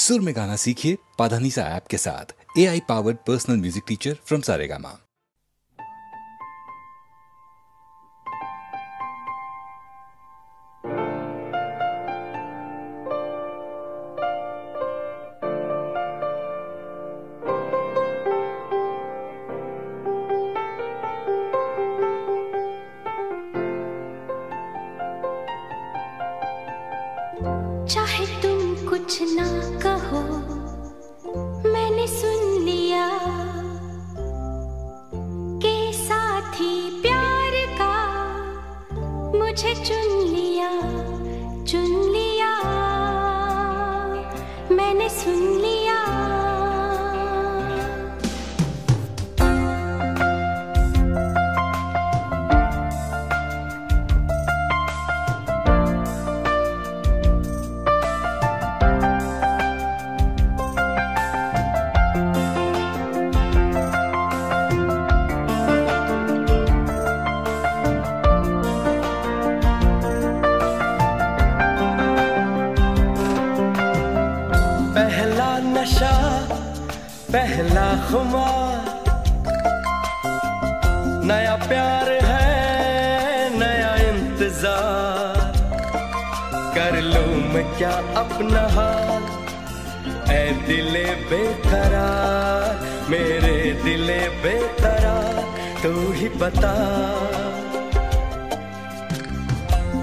सुर में गाना सीखिए पाधानीसा ऐप के साथ A I powered personal music teacher from Saregama कुछ ना कहो मैंने सुन लिया के साथी प्यार का मुझे चुन लिया चुन पहला खुमार। नया प्यार है, नया इंतज़ार। कर लूँ मैं क्या अपना हाल? ऐ दिले बेकरार, मेरे दिले बेकरार, तू ही बता।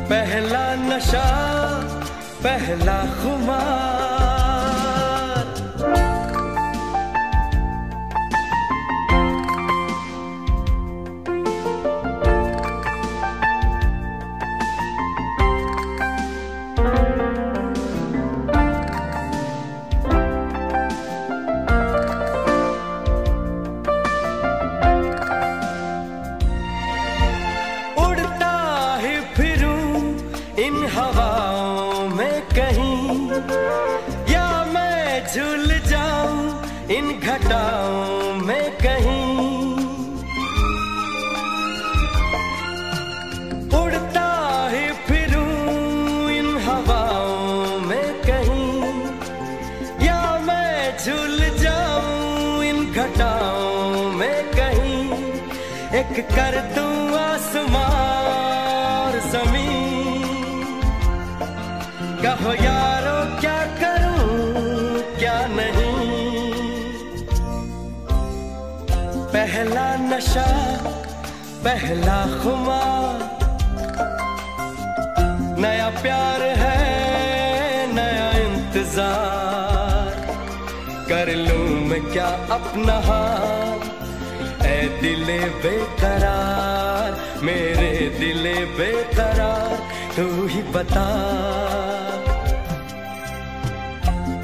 पहला नशा, पहला खुमार। इन में कहीं। उड़ता ही फिरूं इन हवाओं में कहीं। या मैं झूल जाऊँ इन घटाओं में कहीं। एक कर दूँ आसमां नशा, पहला खुमार नया प्यार है, नया इंतज़ार। कर लूँ मैं क्या अपना हाल? ऐ दिले बेकरार, मेरे दिले बेकरार, तू ही बता।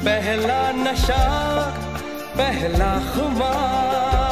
पहला नशा, पहला खुमार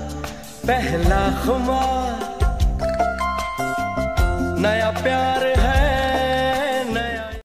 पहला खुमार नया प्यार।